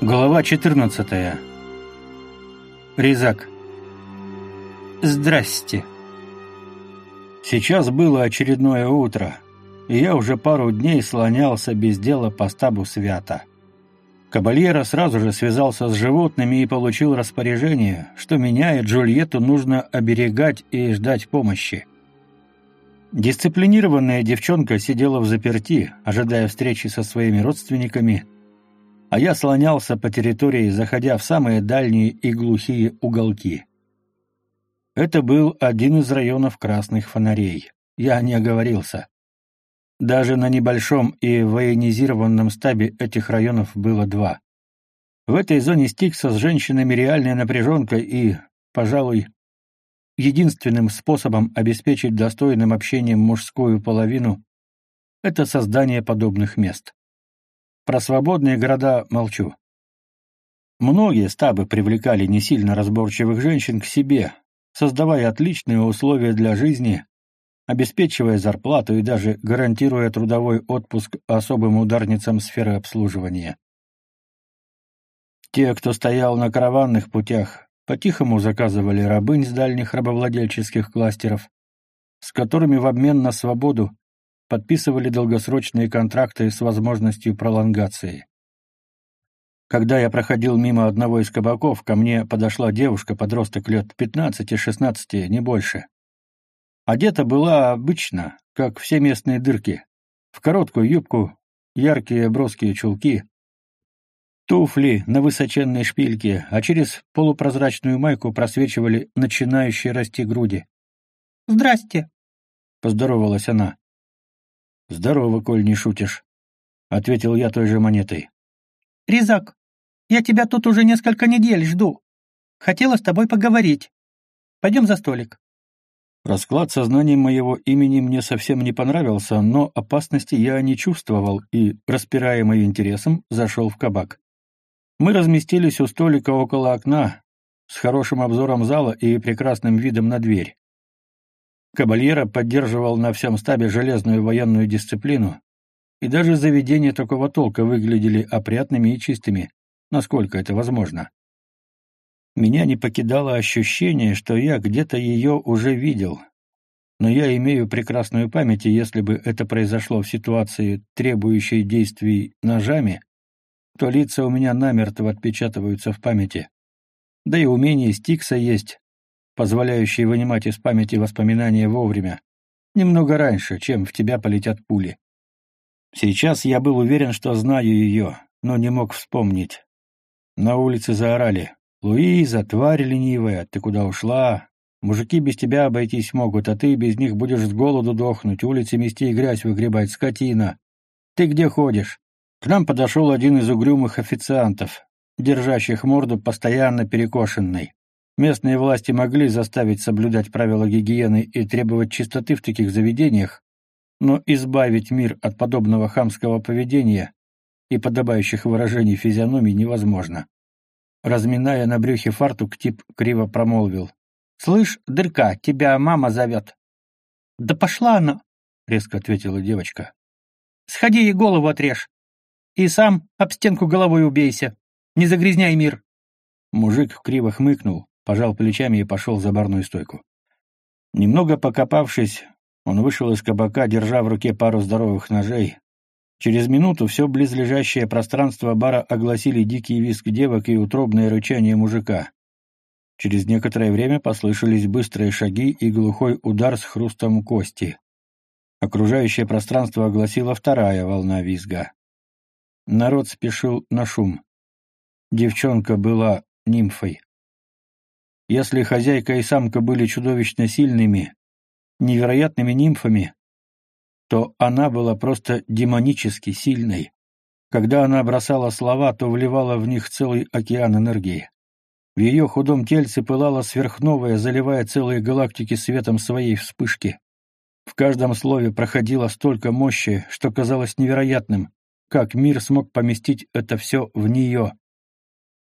Глава 14. Резак. Здрасте. Сейчас было очередное утро, и я уже пару дней слонялся без дела по стабу свята. Кабальера сразу же связался с животными и получил распоряжение, что меня и Джульетту нужно оберегать и ждать помощи. Дисциплинированная девчонка сидела в заперти, ожидая встречи со своими родственниками, а я слонялся по территории, заходя в самые дальние и глухие уголки. Это был один из районов красных фонарей. Я не оговорился. Даже на небольшом и военизированном стабе этих районов было два. В этой зоне Стикса с женщинами реальная напряженка и, пожалуй, единственным способом обеспечить достойным общением мужскую половину — это создание подобных мест. Про свободные города молчу. Многие стабы привлекали не сильно разборчивых женщин к себе, создавая отличные условия для жизни, обеспечивая зарплату и даже гарантируя трудовой отпуск особым ударницам сферы обслуживания. Те, кто стоял на караванных путях, по-тихому заказывали рабынь с дальних рабовладельческих кластеров, с которыми в обмен на свободу подписывали долгосрочные контракты с возможностью пролонгации. Когда я проходил мимо одного из кабаков, ко мне подошла девушка-подросток лет 15-16, не больше. Одета была обычно, как все местные дырки, в короткую юбку, яркие броские чулки, туфли на высоченной шпильке, а через полупрозрачную майку просвечивали начинающие расти груди. «Здрасте», — поздоровалась она. «Здорово, коль не шутишь», — ответил я той же монетой. «Резак, я тебя тут уже несколько недель жду. Хотела с тобой поговорить. Пойдем за столик». Расклад сознания моего имени мне совсем не понравился, но опасности я не чувствовал и, распираемый интересом, зашел в кабак. Мы разместились у столика около окна, с хорошим обзором зала и прекрасным видом на дверь. Кабальера поддерживал на всем стабе железную военную дисциплину, и даже заведения такого толка выглядели опрятными и чистыми, насколько это возможно. Меня не покидало ощущение, что я где-то ее уже видел, но я имею прекрасную память, и если бы это произошло в ситуации, требующей действий ножами, то лица у меня намертво отпечатываются в памяти. Да и умение Стикса есть, позволяющие вынимать из памяти воспоминания вовремя, немного раньше, чем в тебя полетят пули. Сейчас я был уверен, что знаю ее, но не мог вспомнить. На улице заорали. «Луиза, тварь ленивая, ты куда ушла? Мужики без тебя обойтись могут, а ты без них будешь с голоду дохнуть, улицы мести и грязь выгребать, скотина. Ты где ходишь?» К нам подошел один из угрюмых официантов, держащих морду постоянно перекошенной. Местные власти могли заставить соблюдать правила гигиены и требовать чистоты в таких заведениях, но избавить мир от подобного хамского поведения и подобающих выражений физиономии невозможно. Разминая на брюхе фартук, тип криво промолвил. «Слышь, дырка, тебя мама зовет». «Да пошла она!» — резко ответила девочка. «Сходи ей голову отрежь. И сам об стенку головой убейся. Не загрязняй мир». Мужик криво хмыкнул, пожал плечами и пошел за барную стойку. Немного покопавшись, он вышел из кабака, держа в руке пару здоровых ножей. Через минуту все близлежащее пространство бара огласили дикий визг девок и утробное рычание мужика. Через некоторое время послышались быстрые шаги и глухой удар с хрустом кости. Окружающее пространство огласила вторая волна визга. Народ спешил на шум. Девчонка была нимфой. Если хозяйка и самка были чудовищно сильными, невероятными нимфами, то она была просто демонически сильной. Когда она бросала слова, то вливала в них целый океан энергии. В ее худом тельце пылала сверхновая, заливая целые галактики светом своей вспышки. В каждом слове проходило столько мощи, что казалось невероятным, как мир смог поместить это все в нее.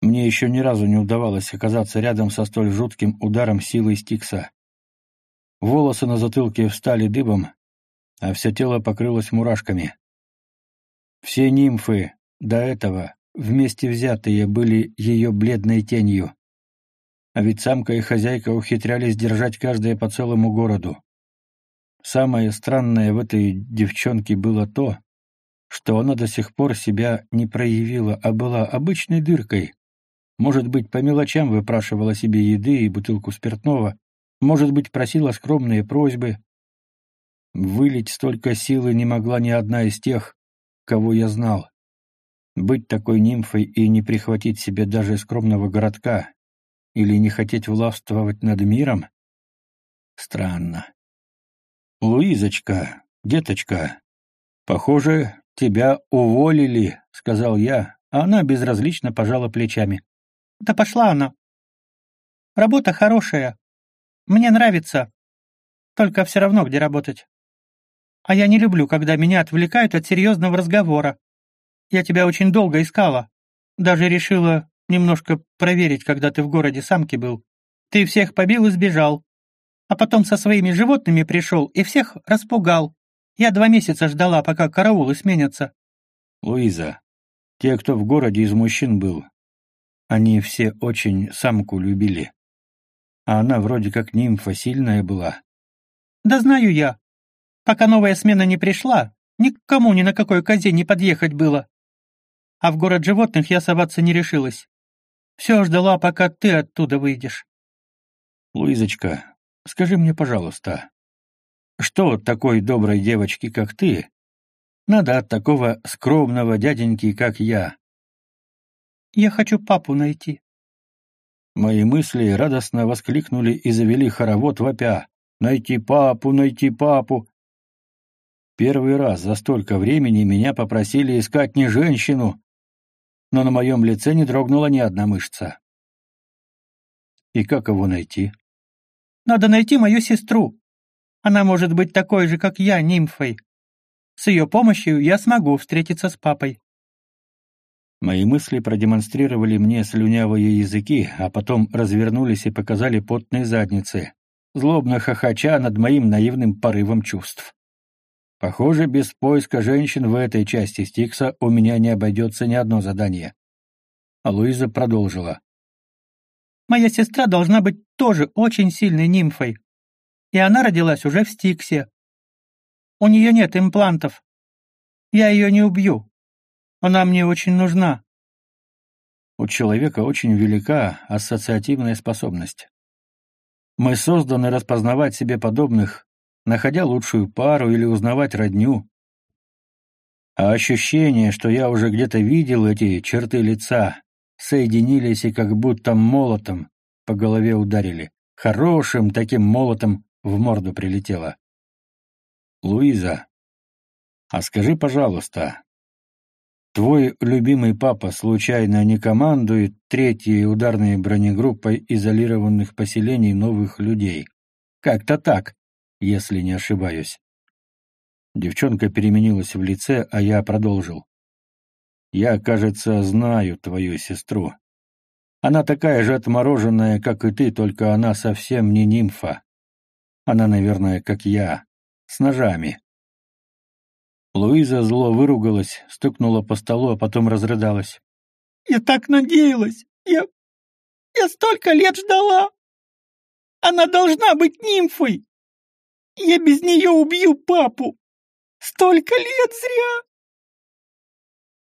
Мне еще ни разу не удавалось оказаться рядом со столь жутким ударом силы Стикса. Волосы на затылке встали дыбом, а все тело покрылось мурашками. Все нимфы до этого вместе взятые, были ее бледной тенью. А ведь самка и хозяйка ухитрялись держать каждая по целому городу. Самое странное в этой девчонке было то, что она до сих пор себя не проявила, а была обычной дыркой. Может быть, по мелочам выпрашивала себе еды и бутылку спиртного, может быть, просила скромные просьбы. Вылить столько силы не могла ни одна из тех, кого я знал. Быть такой нимфой и не прихватить себе даже скромного городка или не хотеть властвовать над миром? Странно. «Луизочка, деточка, похоже, тебя уволили», — сказал я, а она безразлично пожала плечами. «Да пошла она. Работа хорошая. Мне нравится. Только все равно, где работать. А я не люблю, когда меня отвлекают от серьезного разговора. Я тебя очень долго искала. Даже решила немножко проверить, когда ты в городе самки был. Ты всех побил и сбежал а потом со своими животными пришел и всех распугал. Я два месяца ждала, пока караулы сменятся». «Луиза, те, кто в городе из мужчин был, они все очень самку любили. А она вроде как нимфа сильная была». «Да знаю я. Пока новая смена не пришла, никому ни на какой козе не подъехать было. А в город животных я соваться не решилась. Все ждала, пока ты оттуда выйдешь». «Луизочка, Скажи мне, пожалуйста, что такой доброй девочке, как ты, надо от такого скромного дяденьки, как я? Я хочу папу найти. Мои мысли радостно воскликнули и завели хоровод вопя. «Найти папу, найти папу!» Первый раз за столько времени меня попросили искать не женщину, но на моем лице не дрогнула ни одна мышца. И как его найти? Надо найти мою сестру. Она может быть такой же, как я, нимфой. С ее помощью я смогу встретиться с папой». Мои мысли продемонстрировали мне слюнявые языки, а потом развернулись и показали потные задницы, злобно хохоча над моим наивным порывом чувств. Похоже, без поиска женщин в этой части Стикса у меня не обойдется ни одно задание. А Луиза продолжила. Моя сестра должна быть тоже очень сильной нимфой. И она родилась уже в Стиксе. У нее нет имплантов. Я ее не убью. Она мне очень нужна. У человека очень велика ассоциативная способность. Мы созданы распознавать себе подобных, находя лучшую пару или узнавать родню. А ощущение, что я уже где-то видел эти черты лица, соединились и как будто молотом по голове ударили. Хорошим таким молотом в морду прилетело. «Луиза, а скажи, пожалуйста, твой любимый папа случайно не командует третьей ударной бронегруппой изолированных поселений новых людей? Как-то так, если не ошибаюсь». Девчонка переменилась в лице, а я продолжил. Я, кажется, знаю твою сестру. Она такая же отмороженная, как и ты, только она совсем не нимфа. Она, наверное, как я, с ножами. Луиза зло выругалась, стукнула по столу, а потом разрыдалась. «Я так надеялась! Я... я столько лет ждала! Она должна быть нимфой! Я без нее убью папу! Столько лет зря!»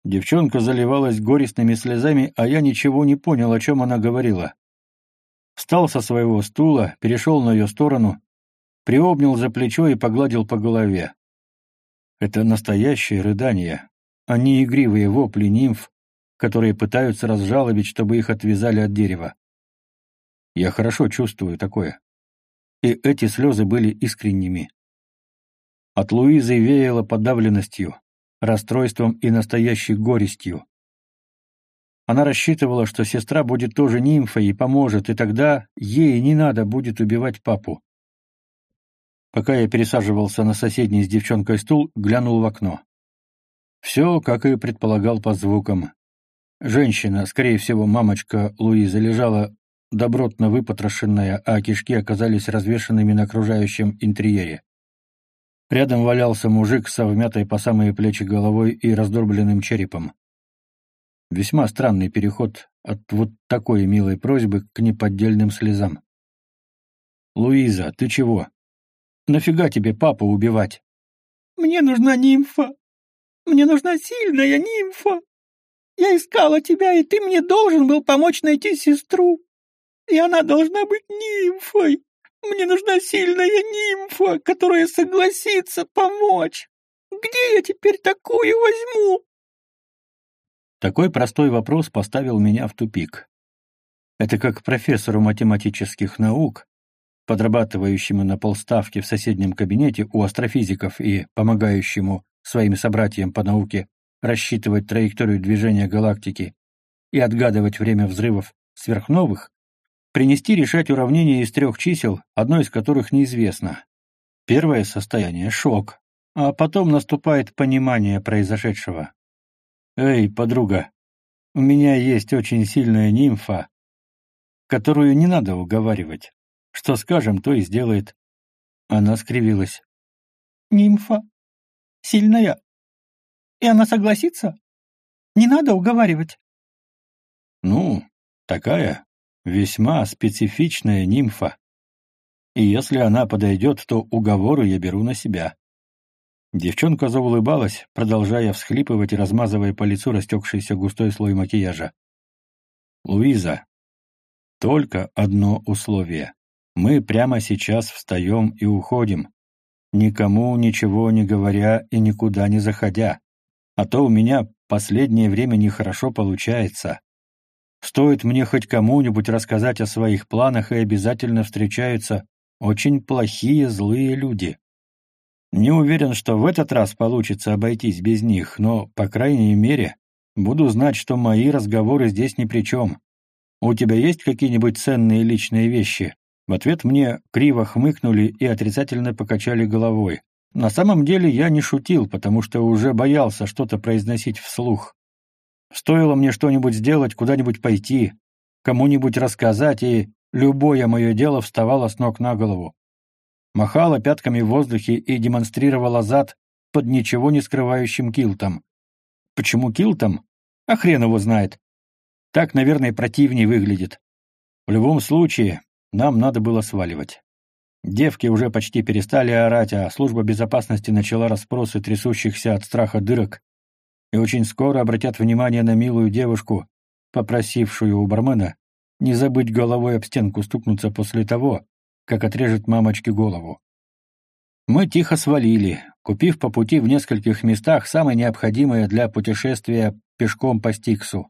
Девчонка заливалась горестными слезами, а я ничего не понял, о чем она говорила. Встал со своего стула, перешел на ее сторону, приобнял за плечо и погладил по голове. Это настоящее рыдание, а не игривые вопли нимф, которые пытаются разжалобить, чтобы их отвязали от дерева. Я хорошо чувствую такое. И эти слезы были искренними. От Луизы веяло подавленностью, расстройством и настоящей горестью. Она рассчитывала, что сестра будет тоже нимфой и поможет, и тогда ей не надо будет убивать папу. Пока я пересаживался на соседний с девчонкой стул, глянул в окно. Все, как и предполагал по звукам. Женщина, скорее всего, мамочка Луиза, лежала добротно выпотрошенная, а кишки оказались развешанными на окружающем интерьере. Рядом валялся мужик со вмятой по самые плечи головой и раздорбленным черепом. Весьма странный переход от вот такой милой просьбы к неподдельным слезам. «Луиза, ты чего? Нафига тебе папу убивать?» «Мне нужна нимфа. Мне нужна сильная нимфа. Я искала тебя, и ты мне должен был помочь найти сестру. И она должна быть нимфой. Мне нужна сильная нимфа, которая согласится помочь. Где я теперь такую возьму?» Такой простой вопрос поставил меня в тупик. Это как профессору математических наук, подрабатывающему на полставки в соседнем кабинете у астрофизиков и помогающему своим собратьям по науке рассчитывать траекторию движения галактики и отгадывать время взрывов сверхновых, принести решать уравнение из трех чисел, одно из которых неизвестно. Первое состояние — шок, а потом наступает понимание произошедшего. «Эй, подруга, у меня есть очень сильная нимфа, которую не надо уговаривать. Что скажем, то и сделает». Она скривилась. «Нимфа? Сильная? И она согласится? Не надо уговаривать». «Ну, такая весьма специфичная нимфа. И если она подойдет, то уговоры я беру на себя. Девчонка заулыбалась, продолжая всхлипывать и размазывая по лицу растекшийся густой слой макияжа. «Луиза, только одно условие. Мы прямо сейчас встаем и уходим, никому ничего не говоря и никуда не заходя. А то у меня последнее время нехорошо получается. Стоит мне хоть кому-нибудь рассказать о своих планах, и обязательно встречаются очень плохие злые люди. Не уверен, что в этот раз получится обойтись без них, но, по крайней мере, буду знать, что мои разговоры здесь ни при чем. У тебя есть какие-нибудь ценные личные вещи?» В ответ мне криво хмыкнули и отрицательно покачали головой. На самом деле я не шутил, потому что уже боялся что-то произносить вслух. Стоило мне что-нибудь сделать, куда-нибудь пойти, кому-нибудь рассказать, и любое мое дело вставало с ног на голову махала пятками в воздухе и демонстрировала зад под ничего не скрывающим килтом. Почему килтом? А хрен его знает. Так, наверное, противнее выглядит. В любом случае, нам надо было сваливать. Девки уже почти перестали орать, а служба безопасности начала расспросы трясущихся от страха дырок и очень скоро обратят внимание на милую девушку, попросившую у бармена не забыть головой об стенку стукнуться после того, как отрежет мамочке голову. Мы тихо свалили, купив по пути в нескольких местах самое необходимое для путешествия пешком по Стиксу.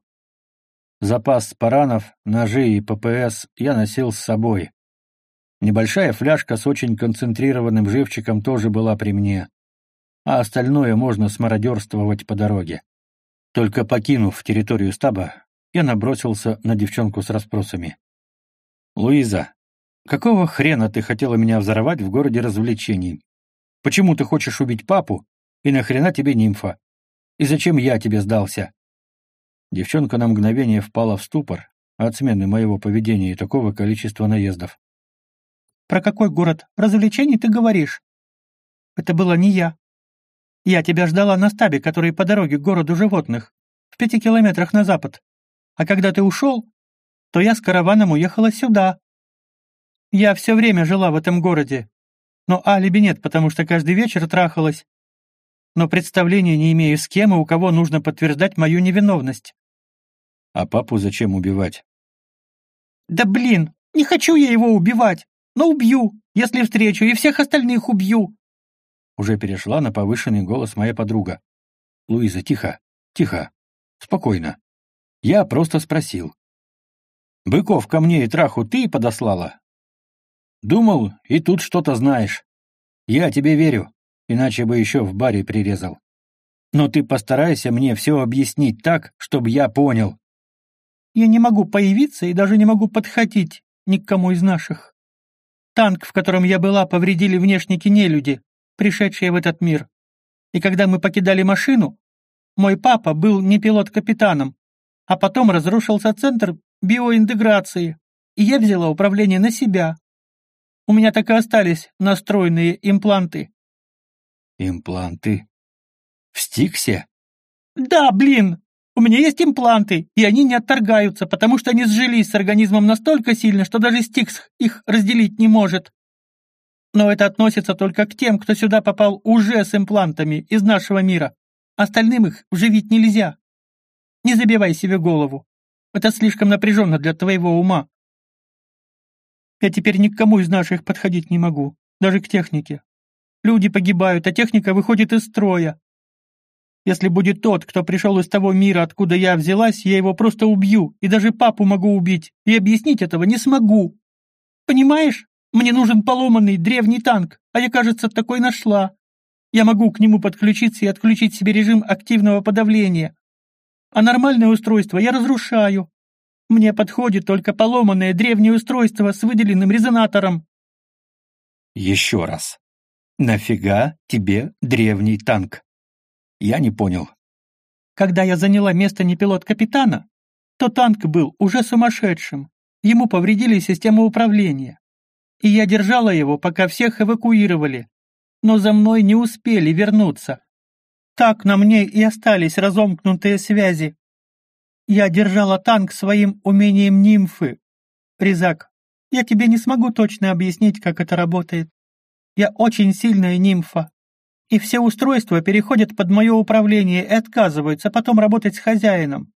Запас спаранов, ножей и ППС я носил с собой. Небольшая фляжка с очень концентрированным живчиком тоже была при мне, а остальное можно смародерствовать по дороге. Только покинув территорию стаба, я набросился на девчонку с расспросами. «Луиза, Какого хрена ты хотела меня взорвать в городе развлечений? Почему ты хочешь убить папу? И нахрена тебе нимфа? И зачем я тебе сдался?» Девчонка на мгновение впала в ступор от смены моего поведения и такого количества наездов. «Про какой город развлечений ты говоришь? Это была не я. Я тебя ждала на стабе, который по дороге к городу животных, в пяти километрах на запад. А когда ты ушел, то я с караваном уехала сюда, я все время жила в этом городе. Но алиби нет, потому что каждый вечер трахалась. Но представления не имею, с кем и у кого нужно подтверждать мою невиновность. А папу зачем убивать? Да блин, не хочу я его убивать. Но убью, если встречу, и всех остальных убью. Уже перешла на повышенный голос моя подруга. Луиза, тихо, тихо, спокойно. Я просто спросил. Быков ко мне и траху ты подослала, Думал, и тут что-то знаешь. Я тебе верю, иначе бы еще в баре прирезал. Но ты постарайся мне все объяснить так, чтобы я понял. Я не могу появиться и даже не могу подходить ни к кому из наших. Танк, в котором я была, повредили внешники нелюди, пришедшие в этот мир. И когда мы покидали машину, мой папа был не пилот-капитаном, а потом разрушился центр биоинтеграции, и я взяла управление на себя. У меня так и остались настроенные импланты». «Импланты? В Стиксе?» «Да, блин! У меня есть импланты, и они не отторгаются, потому что они сжились с организмом настолько сильно, что даже Стикс их разделить не может. Но это относится только к тем, кто сюда попал уже с имплантами из нашего мира. Остальным их вживить нельзя. Не забивай себе голову. Это слишком напряженно для твоего ума. Я теперь ни к кому из наших подходить не могу, даже к технике. Люди погибают, а техника выходит из строя. Если будет тот, кто пришел из того мира, откуда я взялась, я его просто убью, и даже папу могу убить, и объяснить этого не смогу. Понимаешь? Мне нужен поломанный древний танк, а я, кажется, такой нашла. Я могу к нему подключиться и отключить себе режим активного подавления. А нормальное устройство я разрушаю. Мне подходит только поломанное древнее устройство с выделенным резонатором. Еще раз. Нафига тебе древний танк? Я не понял. Когда я заняла место непилот-капитана, то танк был уже сумасшедшим. Ему повредили систему управления. И я держала его, пока всех эвакуировали. Но за мной не успели вернуться. Так на мне и остались разомкнутые связи. Я держала танк своим умением нимфы. Резак, я тебе не смогу точно объяснить, как это работает. Я очень сильная нимфа. И все устройства переходят под мое управление и отказываются потом работать с хозяином.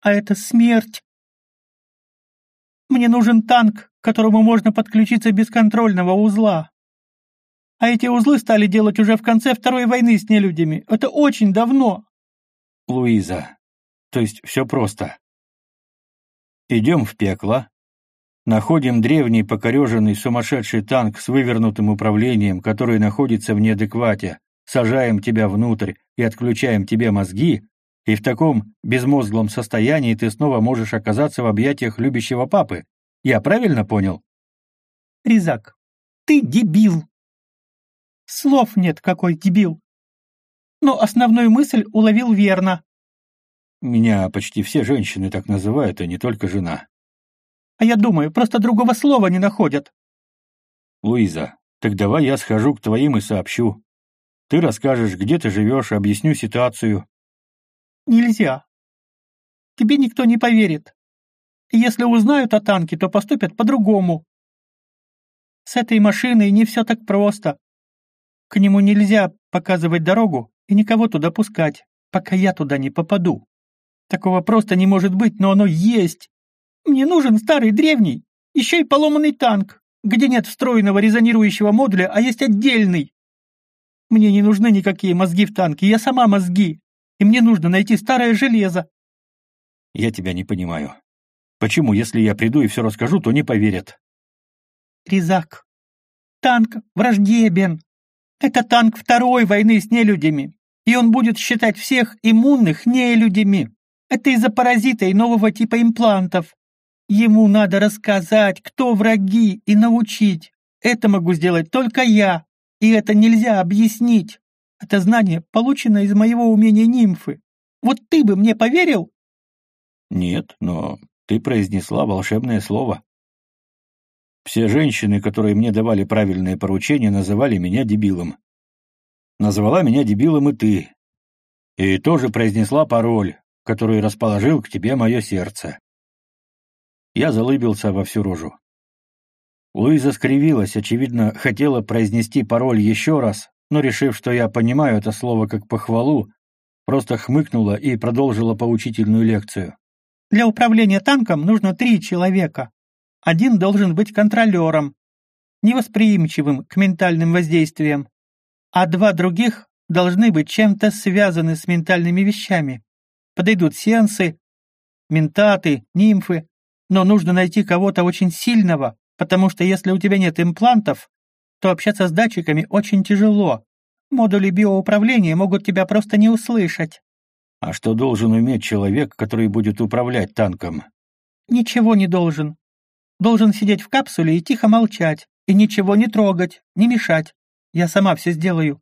А это смерть. Мне нужен танк, к которому можно подключиться без контрольного узла. А эти узлы стали делать уже в конце Второй войны с нелюдями. Это очень давно. Луиза, то есть все просто. Идем в пекло, находим древний покореженный сумасшедший танк с вывернутым управлением, который находится в неадеквате, сажаем тебя внутрь и отключаем тебе мозги, и в таком безмозглом состоянии ты снова можешь оказаться в объятиях любящего папы. Я правильно понял? Резак, ты дебил. Слов нет, какой дебил. Но основную мысль уловил верно. Меня почти все женщины так называют, а не только жена. А я думаю, просто другого слова не находят. Луиза, так давай я схожу к твоим и сообщу. Ты расскажешь, где ты живешь, объясню ситуацию. Нельзя. Тебе никто не поверит. И если узнают о танке, то поступят по-другому. С этой машиной не все так просто. К нему нельзя показывать дорогу и никого туда пускать, пока я туда не попаду. Такого просто не может быть, но оно есть. Мне нужен старый древний, еще и поломанный танк, где нет встроенного резонирующего модуля, а есть отдельный. Мне не нужны никакие мозги в танке, я сама мозги, и мне нужно найти старое железо. Я тебя не понимаю. Почему, если я приду и все расскажу, то не поверят? Резак, танк враждебен. Это танк второй войны с нелюдями, и он будет считать всех иммунных нелюдями. Это из-за паразита и нового типа имплантов. Ему надо рассказать, кто враги, и научить. Это могу сделать только я, и это нельзя объяснить. Это знание получено из моего умения нимфы. Вот ты бы мне поверил? Нет, но ты произнесла волшебное слово. Все женщины, которые мне давали правильные поручения, называли меня дебилом. Назвала меня дебилом и ты. И тоже произнесла пароль, который расположил к тебе мое сердце. Я залыбился во всю рожу. Луиза скривилась, очевидно, хотела произнести пароль еще раз, но, решив, что я понимаю это слово как похвалу, просто хмыкнула и продолжила поучительную лекцию. «Для управления танком нужно три человека. Один должен быть контролером, невосприимчивым к ментальным воздействиям, а два других должны быть чем-то связаны с ментальными вещами подойдут сеансы, ментаты, нимфы, но нужно найти кого-то очень сильного, потому что если у тебя нет имплантов, то общаться с датчиками очень тяжело. Модули биоуправления могут тебя просто не услышать. А что должен уметь человек, который будет управлять танком? Ничего не должен. Должен сидеть в капсуле и тихо молчать, и ничего не трогать, не мешать. Я сама все сделаю.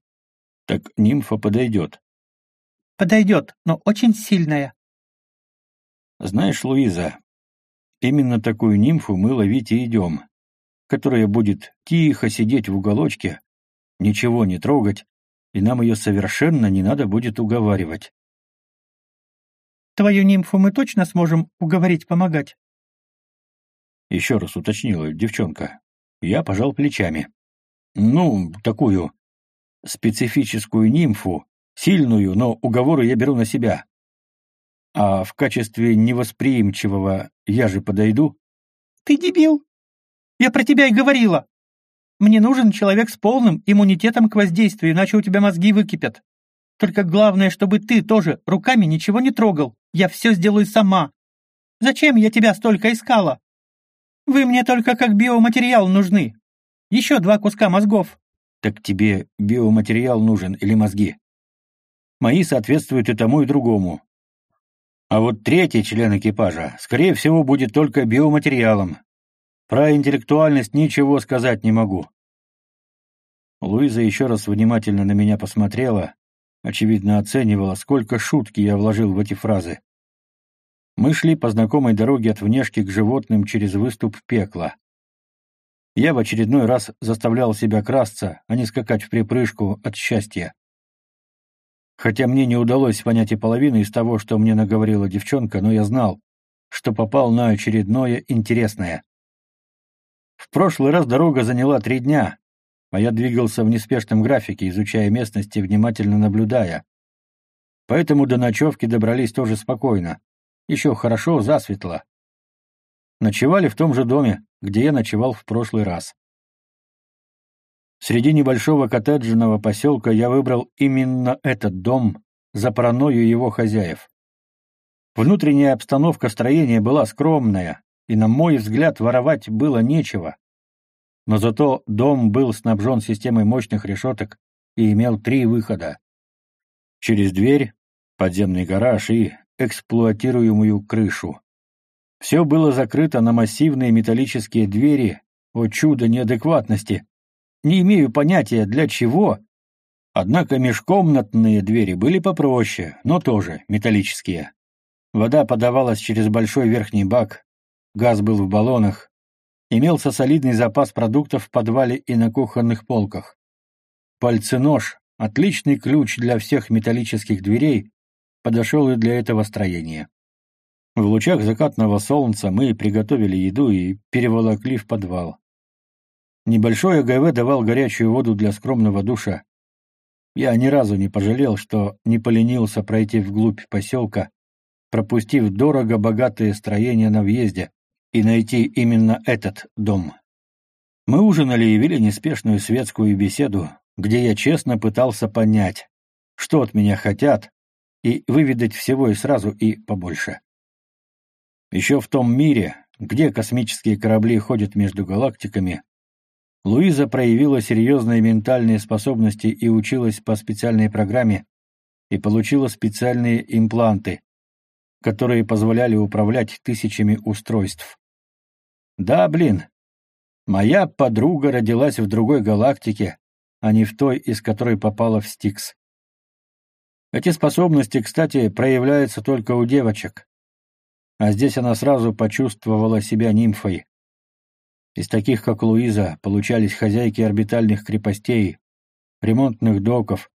Так нимфа подойдет. Подойдет, но очень сильная. Знаешь, Луиза, именно такую нимфу мы ловить и идем, которая будет тихо сидеть в уголочке, ничего не трогать, и нам ее совершенно не надо будет уговаривать. Твою нимфу мы точно сможем уговорить помогать? Еще раз уточнила девчонка. Я пожал плечами. Ну, такую специфическую нимфу, сильную, но уговоры я беру на себя. А в качестве невосприимчивого я же подойду? Ты дебил. Я про тебя и говорила. Мне нужен человек с полным иммунитетом к воздействию, иначе у тебя мозги выкипят. Только главное, чтобы ты тоже руками ничего не трогал. Я все сделаю сама. Зачем я тебя столько искала? Вы мне только как биоматериал нужны. Еще два куска мозгов. Так тебе биоматериал нужен или мозги? Мои соответствуют и тому, и другому. А вот третий член экипажа, скорее всего, будет только биоматериалом. Про интеллектуальность ничего сказать не могу. Луиза еще раз внимательно на меня посмотрела, очевидно оценивала, сколько шутки я вложил в эти фразы. Мы шли по знакомой дороге от внешки к животным через выступ пекла. Я в очередной раз заставлял себя красться, а не скакать в припрыжку от счастья. Хотя мне не удалось понять и половины из того, что мне наговорила девчонка, но я знал, что попал на очередное интересное. В прошлый раз дорога заняла три дня, а я двигался в неспешном графике, изучая местности, внимательно наблюдая. Поэтому до ночевки добрались тоже спокойно. Еще хорошо, засветло. Ночевали в том же доме, где я ночевал в прошлый раз. Среди небольшого коттеджного поселка я выбрал именно этот дом за паранойю его хозяев. Внутренняя обстановка строения была скромная, и, на мой взгляд, воровать было нечего. Но зато дом был снабжен системой мощных решеток и имел три выхода. Через дверь, подземный гараж и эксплуатируемую крышу. Все было закрыто на массивные металлические двери, о чудо неадекватности. Не имею понятия, для чего, однако межкомнатные двери были попроще, но тоже металлические. Вода подавалась через большой верхний бак, газ был в баллонах, Имелся солидный запас продуктов в подвале и на кухонных полках. Пальценож, отличный ключ для всех металлических дверей, подошел и для этого строения. В лучах закатного солнца мы приготовили еду и переволокли в подвал. Небольшой АГВ давал горячую воду для скромного душа. Я ни разу не пожалел, что не поленился пройти вглубь поселка, пропустив дорого богатые строения на въезде, и найти именно этот дом. Мы ужинали и вели неспешную светскую беседу, где я честно пытался понять, что от меня хотят, и выведать всего и сразу и побольше. Еще в том мире, где космические корабли ходят между галактиками, Луиза проявила серьезные ментальные способности и училась по специальной программе и получила специальные импланты, которые позволяли управлять тысячами устройств. Да, блин, моя подруга родилась в другой галактике, а не в той, из которой попала в Стикс. Эти способности, кстати, проявляются только у девочек. А здесь она сразу почувствовала себя нимфой. Из таких, как Луиза, получались хозяйки орбитальных крепостей, ремонтных доков,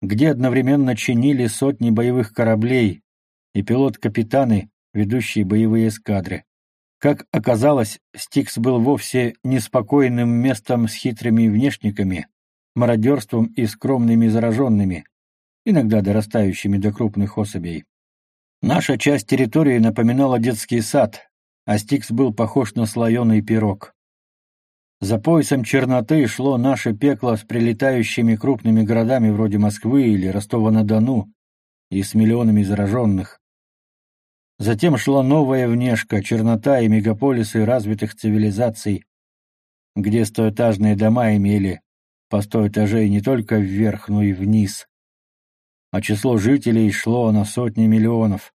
где одновременно чинили сотни боевых кораблей, и пилот-капитаны, ведущие боевые эскадры. Как оказалось, Стикс был вовсе неспокойным местом с хитрыми внешниками, мародерством и скромными зараженными, иногда дорастающими до крупных особей. Наша часть территории напоминала детский сад, а Стикс был похож на слоеный пирог. За поясом черноты шло наше пекло с прилетающими крупными городами вроде Москвы или Ростова-на-Дону и с миллионами зараженных. Затем шла новая внешка, чернота и мегаполисы развитых цивилизаций, где стоэтажные дома имели по сто этажей не только вверх, но и вниз. А число жителей шло на сотни миллионов.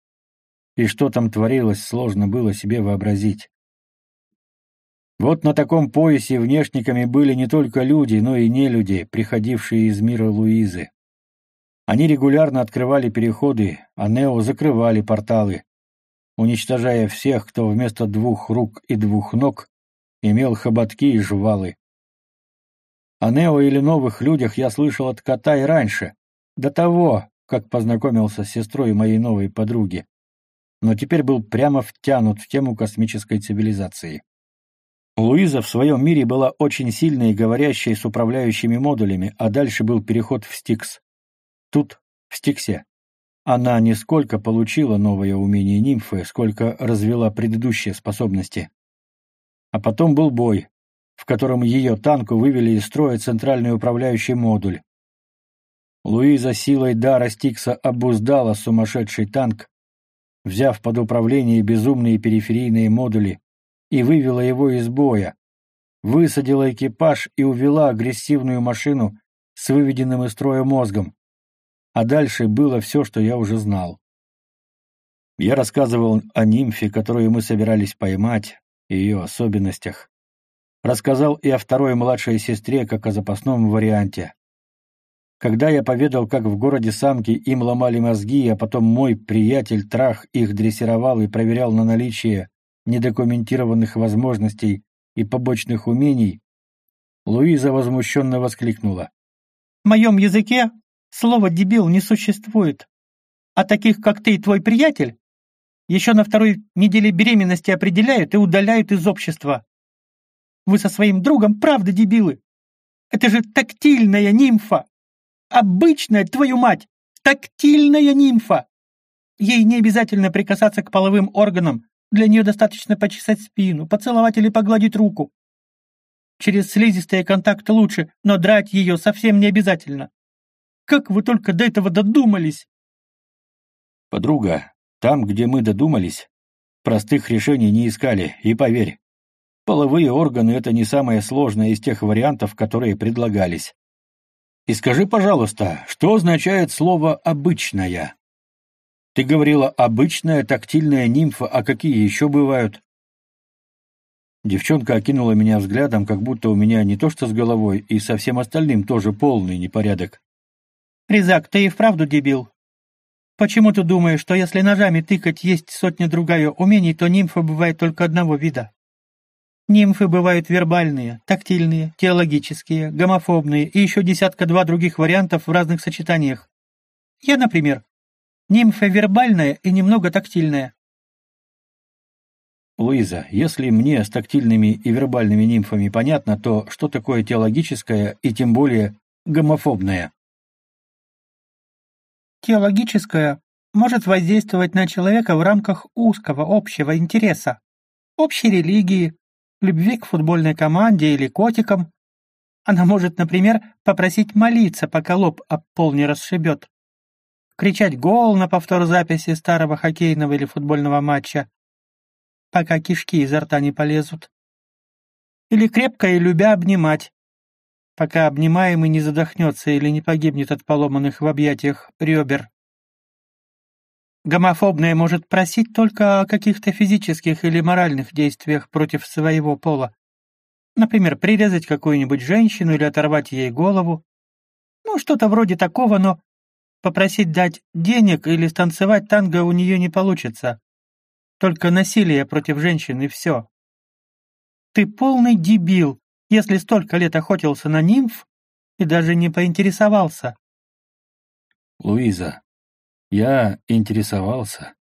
И что там творилось, сложно было себе вообразить. Вот на таком поясе внешниками были не только люди, но и нелюди, приходившие из мира Луизы. Они регулярно открывали переходы, а Нео закрывали порталы, уничтожая всех, кто вместо двух рук и двух ног имел хоботки и жвалы. О Нео или новых людях я слышал от кота раньше, до того, как познакомился с сестрой моей новой подруги, но теперь был прямо втянут в тему космической цивилизации. Луиза в своем мире была очень сильной и говорящей с управляющими модулями, а дальше был переход в Стикс. Тут, в Стиксе. Она не сколько получила новое умение нимфы, сколько развела предыдущие способности. А потом был бой, в котором ее танку вывели из строя центральный управляющий модуль. Луиза силой дара Стикса обуздала сумасшедший танк, взяв под управление безумные периферийные модули, и вывела его из боя, высадила экипаж и увела агрессивную машину с выведенным из строя мозгом. А дальше было все, что я уже знал. Я рассказывал о нимфе, которую мы собирались поймать, и ее особенностях. Рассказал и о второй младшей сестре, как о запасном варианте. Когда я поведал, как в городе самки им ломали мозги, а потом мой приятель Трах их дрессировал и проверял на наличие недокументированных возможностей и побочных умений, Луиза возмущенно воскликнула. «В моем языке слова «дебил» не существует, а таких, как ты и твой приятель, еще на второй неделе беременности определяют и удаляют из общества. Вы со своим другом правда дебилы. Это же тактильная нимфа. Обычная, твою мать, тактильная нимфа. Ей не обязательно прикасаться к половым органам, для нее достаточно почесать спину, поцеловать или погладить руку. Через слизистые контакты лучше, но драть ее совсем не обязательно. Как вы только до этого додумались? Подруга, там, где мы додумались, простых решений не искали, и поверь, половые органы — это не самое сложное из тех вариантов, которые предлагались. И скажи, пожалуйста, что означает слово «обычная»? Ты говорила «обычная тактильная нимфа», а какие еще бывают? Девчонка окинула меня взглядом, как будто у меня не то что с головой, и со всем остальным тоже полный непорядок. «Резак, ты и вправду дебил. Почему ты думаешь, что если ножами тыкать есть сотня-другая умений, то нимфы бывают только одного вида? Нимфы бывают вербальные, тактильные, теологические, гомофобные и еще десятка-два других вариантов в разных сочетаниях. Я, например, нимфа вербальная и немного тактильная. Луиза, если мне с тактильными и вербальными нимфами понятно, то что такое теологическое и тем более гомофобное? Теологическое может воздействовать на человека в рамках узкого общего интереса, общей религии, любви к футбольной команде или котикам. Она может, например, попросить молиться, пока лоб об пол не расшибет. Кричать гол на повтор записи старого хоккейного или футбольного матча, пока кишки изо рта не полезут. Или крепко и любя обнимать, пока обнимаемый не задохнется или не погибнет от поломанных в объятиях ребер. Гомофобная может просить только о каких-то физических или моральных действиях против своего пола. Например, прирезать какую-нибудь женщину или оторвать ей голову. Ну, что-то вроде такого, но попросить дать денег или станцевать танго у нее не получится. Только насилие против женщин и все. Ты полный дебил, если столько лет охотился на нимф и даже не поинтересовался. Луиза, я интересовался.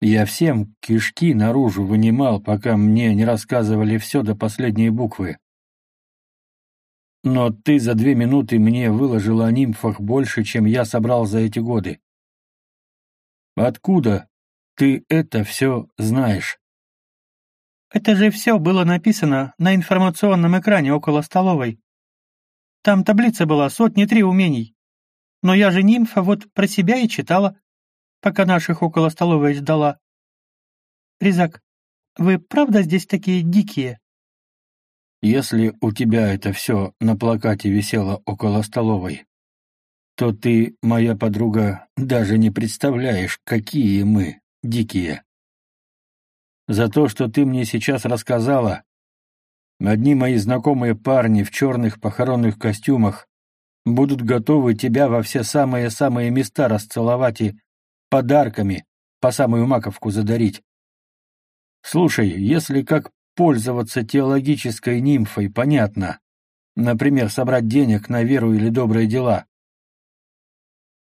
Я всем кишки наружу вынимал, пока мне не рассказывали все до последней буквы. Но ты за две минуты мне выложила о нимфах больше, чем я собрал за эти годы. Откуда ты это все знаешь? Это же все было написано на информационном экране около столовой. Там таблица была сотни три умений. Но я же нимфа вот про себя и читала, пока наших около столовой ждала. Резак, вы правда здесь такие дикие? Если у тебя это все на плакате висело около столовой, то ты, моя подруга, даже не представляешь, какие мы дикие. За то, что ты мне сейчас рассказала, одни мои знакомые парни в черных похоронных костюмах будут готовы тебя во все самые-самые места расцеловать и подарками по самую маковку задарить. Слушай, если как пользоваться теологической нимфой, понятно. Например, собрать денег на веру или добрые дела.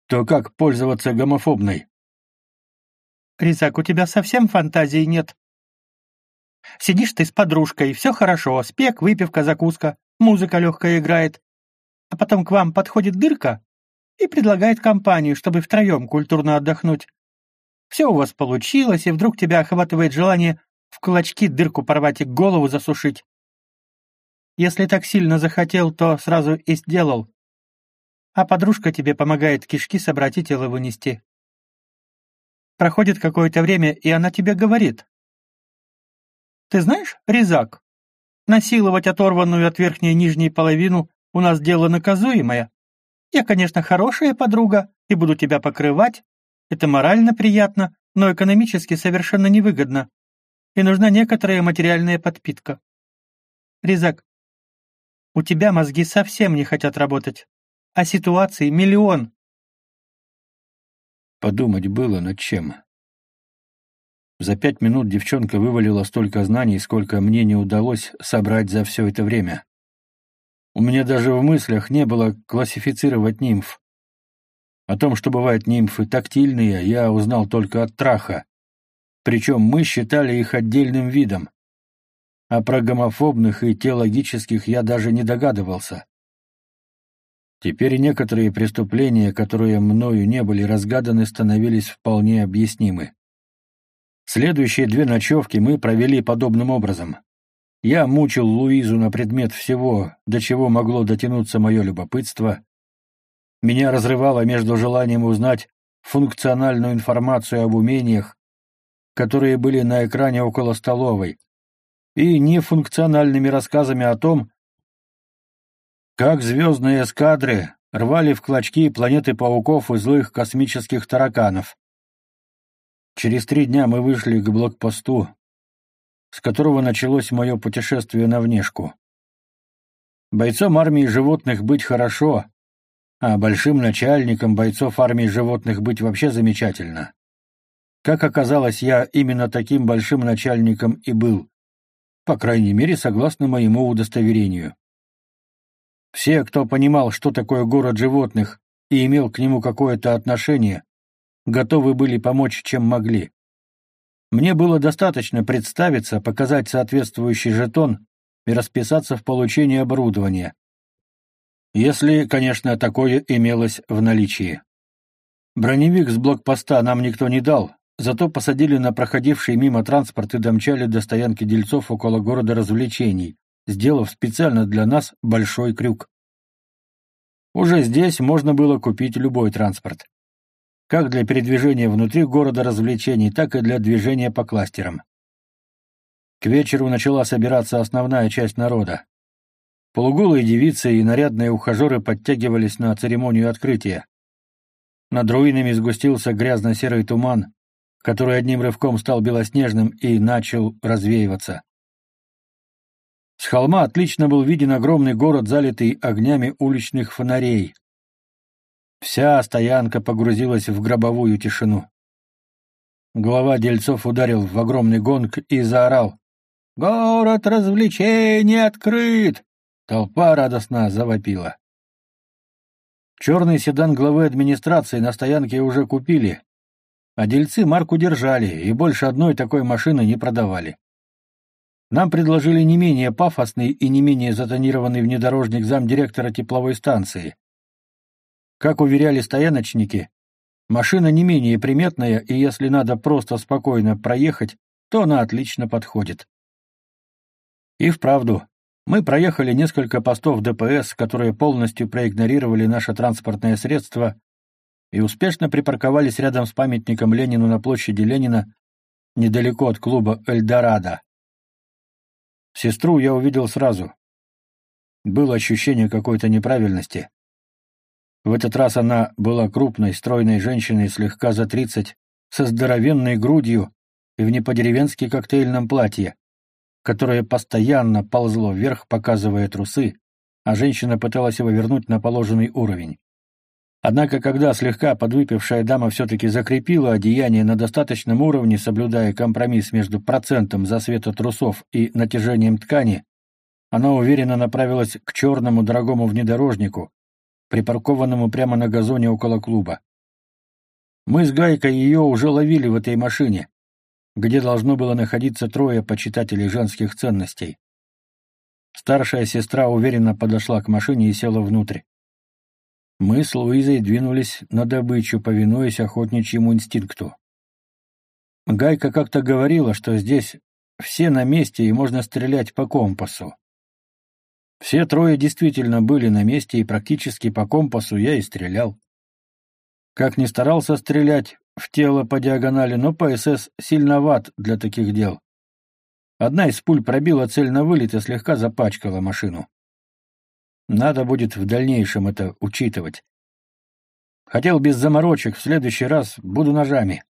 То как пользоваться гомофобной? Резак, у тебя совсем фантазии нет. Сидишь ты с подружкой, все хорошо, спек, выпивка, закуска, музыка легкая играет. А потом к вам подходит дырка и предлагает компанию, чтобы втроем культурно отдохнуть. Все у вас получилось, и вдруг тебя охватывает желание в кулачки дырку порвать и голову засушить. Если так сильно захотел, то сразу и сделал. А подружка тебе помогает кишки собрать и тело вынести. Проходит какое-то время, и она тебе говорит. «Ты знаешь, Резак, насиловать оторванную от верхней и нижней половину у нас дело наказуемое. Я, конечно, хорошая подруга и буду тебя покрывать. Это морально приятно, но экономически совершенно невыгодно. И нужна некоторая материальная подпитка. Резак, у тебя мозги совсем не хотят работать, а ситуаций миллион. Подумать было над чем. За пять минут девчонка вывалила столько знаний, сколько мне не удалось собрать за все это время. У меня даже в мыслях не было классифицировать нимф. О том, что бывают нимфы тактильные, я узнал только от Траха. Причем мы считали их отдельным видом. А про гомофобных и теологических я даже не догадывался. Теперь некоторые преступления, которые мною не были разгаданы, становились вполне объяснимы. Следующие две ночевки мы провели подобным образом. Я мучил Луизу на предмет всего, до чего могло дотянуться мое любопытство. Меня разрывало между желанием узнать функциональную информацию об умениях, которые были на экране около столовой, и нефункциональными рассказами о том, как звездные эскадры рвали в клочки планеты пауков и злых космических тараканов. Через три дня мы вышли к блокпосту, с которого началось мое путешествие на внешку. Бойцом армии животных быть хорошо, а большим начальником бойцов армии животных быть вообще замечательно. Как оказалось, я именно таким большим начальником и был, по крайней мере, согласно моему удостоверению. Все, кто понимал, что такое город животных и имел к нему какое-то отношение, готовы были помочь, чем могли. Мне было достаточно представиться, показать соответствующий жетон и расписаться в получении оборудования. Если, конечно, такое имелось в наличии. Броневик с блокпоста нам никто не дал, зато посадили на проходивший мимо транспорт и домчали до стоянки дельцов около города развлечений, сделав специально для нас большой крюк. Уже здесь можно было купить любой транспорт. Как для передвижения внутри города развлечений, так и для движения по кластерам. К вечеру начала собираться основная часть народа. Полуголые девицы и нарядные ухажеры подтягивались на церемонию открытия. Над руинами сгустился грязно-серый туман, который одним рывком стал белоснежным и начал развеиваться. С холма отлично был виден огромный город, залитый огнями уличных фонарей. Вся стоянка погрузилась в гробовую тишину. Глава дельцов ударил в огромный гонг и заорал. «Город развлечений открыт!» Толпа радостно завопила. Черный седан главы администрации на стоянке уже купили, а дельцы марку держали и больше одной такой машины не продавали. Нам предложили не менее пафосный и не менее затонированный внедорожник замдиректора тепловой станции. Как уверяли стояночники, машина не менее приметная, и если надо просто спокойно проехать, то она отлично подходит. И вправду, мы проехали несколько постов ДПС, которые полностью проигнорировали наше транспортное средство и успешно припарковались рядом с памятником Ленину на площади Ленина, недалеко от клуба «Эльдорадо». Сестру я увидел сразу. Было ощущение какой-то неправильности. В этот раз она была крупной, стройной женщиной слегка за тридцать, со здоровенной грудью и в не по-деревенски коктейльном платье, которое постоянно ползло вверх, показывая трусы, а женщина пыталась его вернуть на положенный уровень. Однако, когда слегка подвыпившая дама все-таки закрепила одеяние на достаточном уровне, соблюдая компромисс между процентом засвета трусов и натяжением ткани, она уверенно направилась к черному дорогому внедорожнику, припаркованному прямо на газоне около клуба. Мы с Гайкой ее уже ловили в этой машине, где должно было находиться трое почитателей женских ценностей. Старшая сестра уверенно подошла к машине и села внутрь. Мы с Луизой двинулись на добычу, повинуясь охотничьему инстинкту. Гайка как-то говорила, что здесь все на месте и можно стрелять по компасу. Все трое действительно были на месте, и практически по компасу я и стрелял. Как ни старался стрелять в тело по диагонали, но ПСС сильноват для таких дел. Одна из пуль пробила цель на вылет и слегка запачкала машину. Надо будет в дальнейшем это учитывать. Хотел без заморочек, в следующий раз буду ножами.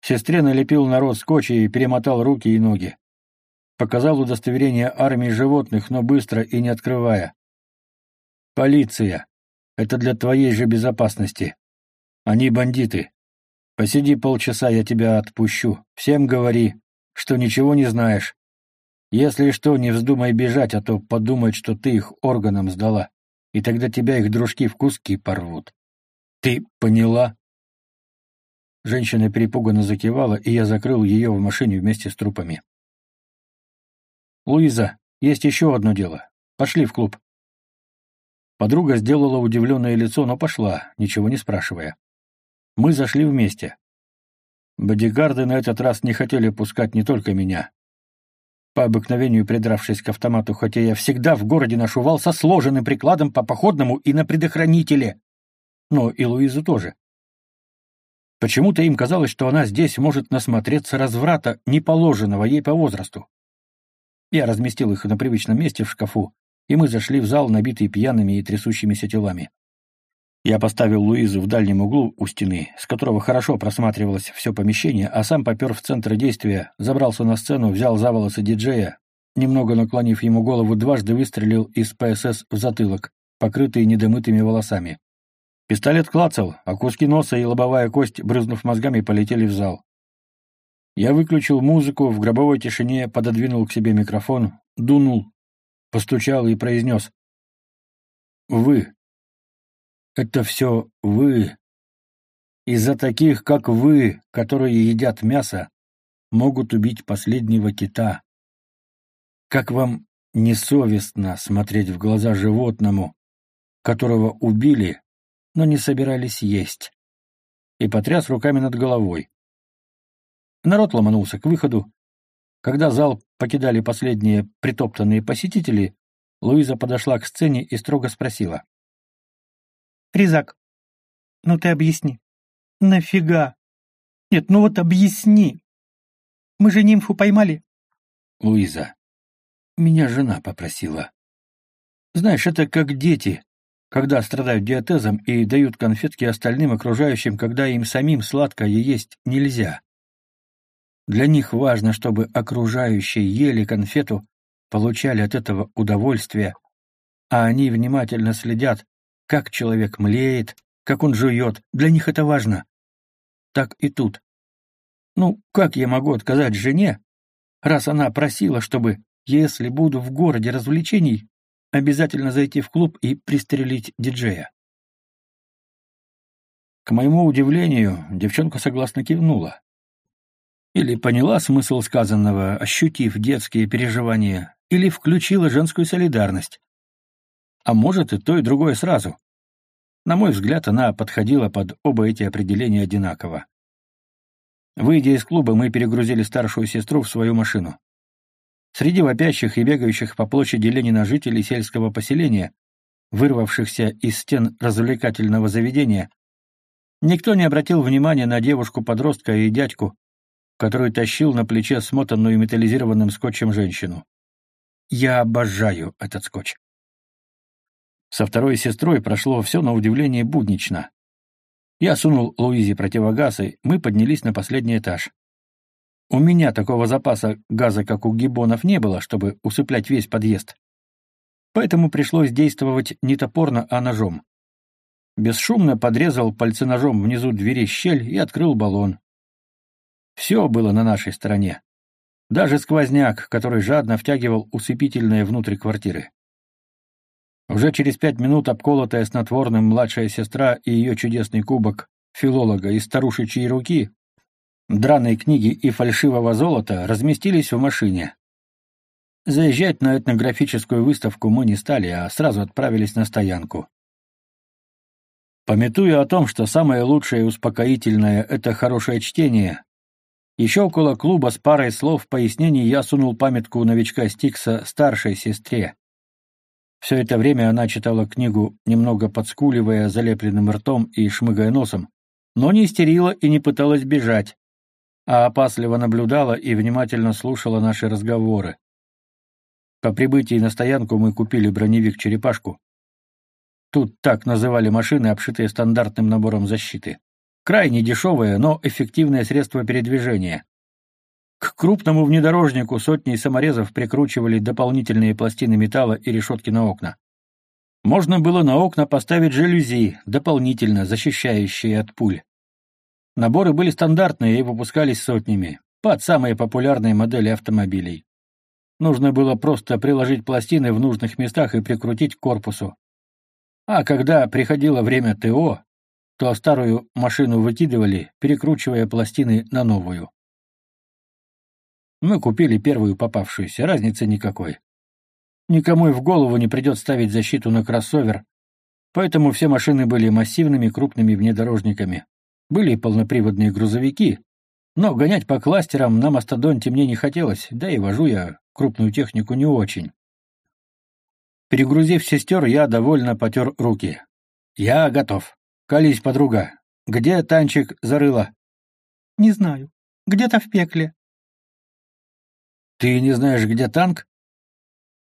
Сестре налепил народ скотч и перемотал руки и ноги. Показал удостоверение армии животных, но быстро и не открывая. «Полиция. Это для твоей же безопасности. Они бандиты. Посиди полчаса, я тебя отпущу. Всем говори, что ничего не знаешь. Если что, не вздумай бежать, а то подумают, что ты их органам сдала, и тогда тебя их дружки в куски порвут. Ты поняла?» Женщина перепуганно закивала, и я закрыл ее в машине вместе с трупами. «Луиза, есть еще одно дело. Пошли в клуб». Подруга сделала удивленное лицо, но пошла, ничего не спрашивая. Мы зашли вместе. Бодигарды на этот раз не хотели пускать не только меня. По обыкновению придравшись к автомату, хотя я всегда в городе ношу со сложенным прикладом по походному и на предохранителе. Но и Луизу тоже. Почему-то им казалось, что она здесь может насмотреться разврата, не положенного ей по возрасту. Я разместил их на привычном месте в шкафу, и мы зашли в зал, набитый пьяными и трясущимися телами. Я поставил Луизу в дальнем углу у стены, с которого хорошо просматривалось все помещение, а сам попер в центр действия, забрался на сцену, взял за волосы диджея, немного наклонив ему голову, дважды выстрелил из ПСС в затылок, покрытый недомытыми волосами. Пистолет клацал, а куски носа и лобовая кость, брызнув мозгами, полетели в зал. Я выключил музыку, в гробовой тишине пододвинул к себе микрофон, дунул, постучал и произнес. «Вы. Это все вы. Из-за таких, как вы, которые едят мясо, могут убить последнего кита. Как вам несовестно смотреть в глаза животному, которого убили, но не собирались есть, и потряс руками над головой. Народ ломанулся к выходу. Когда зал покидали последние притоптанные посетители, Луиза подошла к сцене и строго спросила. «Резак, ну ты объясни. Нафига? Нет, ну вот объясни. Мы же нимфу поймали». «Луиза, меня жена попросила. Знаешь, это как дети, когда страдают диатезом и дают конфетки остальным окружающим, когда им самим сладкое есть нельзя. Для них важно, чтобы окружающие ели конфету, получали от этого удовольствие, а они внимательно следят, как человек млеет, как он жует, для них это важно. Так и тут. Ну, как я могу отказать жене, раз она просила, чтобы, если буду в городе развлечений, обязательно зайти в клуб и пристрелить диджея. К моему удивлению, девчонка согласно кивнула. Или поняла смысл сказанного, ощутив детские переживания, или включила женскую солидарность. А может, и то, и другое сразу. На мой взгляд, она подходила под оба эти определения одинаково. Выйдя из клуба, мы перегрузили старшую сестру в свою машину. Среди вопящих и бегающих по площади Ленина жителей сельского поселения, вырвавшихся из стен развлекательного заведения, никто не обратил внимания на девушку-подростка и дядьку, который тащил на плече смотанную металлизированным скотчем женщину. Я обожаю этот скотч. Со второй сестрой прошло все на удивление буднично. Я сунул Луизе противогаз, и мы поднялись на последний этаж. У меня такого запаса газа, как у гиббонов, не было, чтобы усыплять весь подъезд. Поэтому пришлось действовать не топорно, а ножом. Бесшумно подрезал пальценожом внизу двери щель и открыл баллон. Все было на нашей стороне. Даже сквозняк, который жадно втягивал усыпительное внутрь квартиры. Уже через пять минут обколотая снотворным младшая сестра и ее чудесный кубок филолога из старушечьей руки, драной книги и фальшивого золота разместились в машине. Заезжать на этнографическую выставку мы не стали, а сразу отправились на стоянку. Пометуя о том, что самое лучшее и успокоительное — это хорошее чтение, еще около клуба с парой слов пояснений я сунул памятку новичка Стикса старшей сестре. Все это время она читала книгу, немного подскуливая залепленным ртом и шмыгая носом, но не истерила и не пыталась бежать, а опасливо наблюдала и внимательно слушала наши разговоры. По прибытии на стоянку мы купили броневик-черепашку. Тут так называли машины, обшитые стандартным набором защиты. Крайне дешевое, но эффективное средство передвижения. К крупному внедорожнику сотни саморезов прикручивали дополнительные пластины металла и решетки на окна. Можно было на окна поставить жалюзи, дополнительно защищающие от пуль. Наборы были стандартные и выпускались сотнями, под самые популярные модели автомобилей. Нужно было просто приложить пластины в нужных местах и прикрутить к корпусу. А когда приходило время ТО, то старую машину выкидывали, перекручивая пластины на новую. Мы купили первую попавшуюся, разницы никакой. Никому и в голову не придет ставить защиту на кроссовер, поэтому все машины были массивными крупными внедорожниками. Были полноприводные грузовики, но гонять по кластерам на мастодонте мне не хотелось, да и вожу я крупную технику не очень. Перегрузив сестер, я довольно потер руки. «Я готов. Колись, подруга. Где танчик зарыла?» «Не знаю. Где-то в пекле. Ты не знаешь, где танк?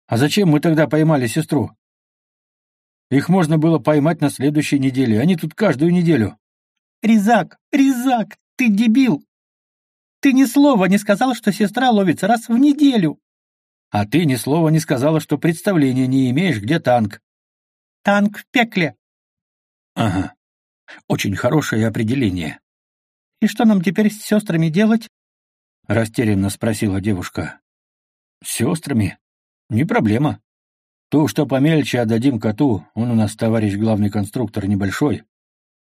А зачем мы тогда поймали сестру? Их можно было поймать на следующей неделе, они тут каждую неделю. Резак, Резак, ты дебил! Ты ни слова не сказал, что сестра ловится раз в неделю. А ты ни слова не сказала, что представления не имеешь, где танк. Танк в пекле. Ага. Очень хорошее определение. И что нам теперь с сестрами делать? Растерянно спросила девушка. С сестрами? Не проблема. То, что помельче отдадим коту, он у нас товарищ главный конструктор небольшой.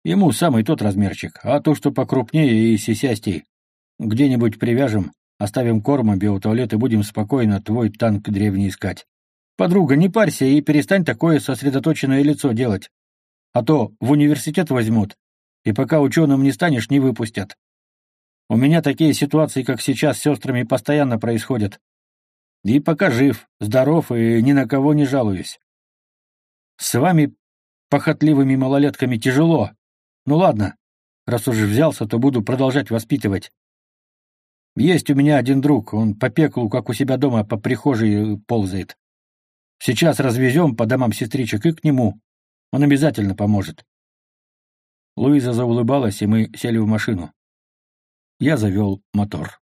Ему самый тот размерчик, а то, что покрупнее и сисястей, где-нибудь привяжем, оставим корма, биотуалет и будем спокойно твой танк древний искать. Подруга, не парься и перестань такое сосредоточенное лицо делать. А то в университет возьмут, и пока ученым не станешь, не выпустят. У меня такие ситуации, как сейчас, с сестрами постоянно происходят. И пока жив, здоров и ни на кого не жалуюсь. С вами, похотливыми малолетками, тяжело. Ну ладно, раз уж взялся, то буду продолжать воспитывать. Есть у меня один друг, он по пеклу, как у себя дома, по прихожей ползает. Сейчас развезем по домам сестричек и к нему. Он обязательно поможет. Луиза заулыбалась, и мы сели в машину. Я завел мотор.